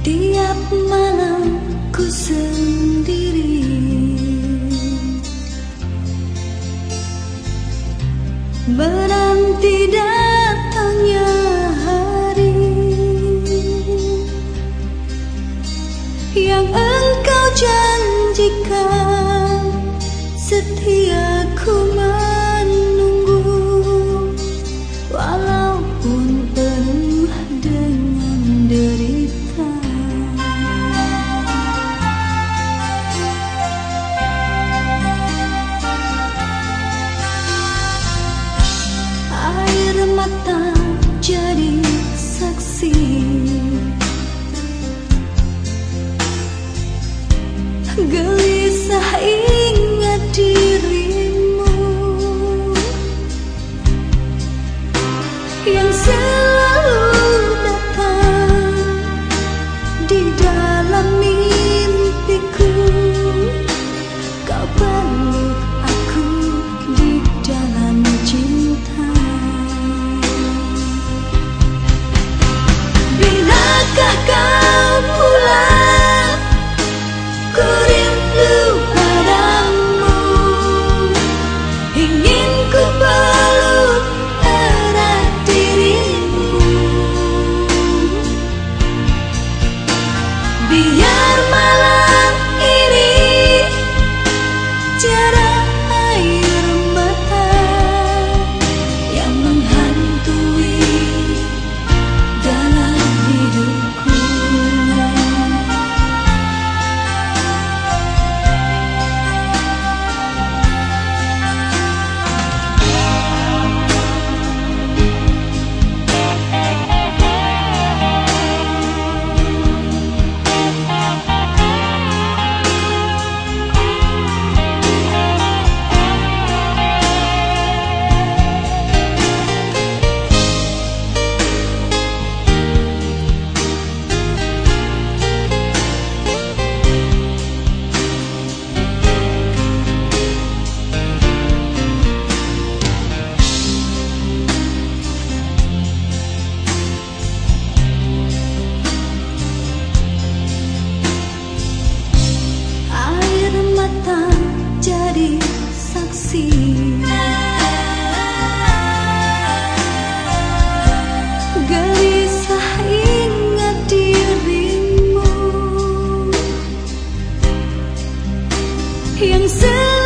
Tiap malam ku sendiri. Menanti datangnya hari Yang engkau janjikan Setia Bisakah kau pulang? Ku rindu padamu. Ingin ku peluk erat dirimu. Biar malam ini Jarak kasih. Gelisah ingat dirimu. Yang selalu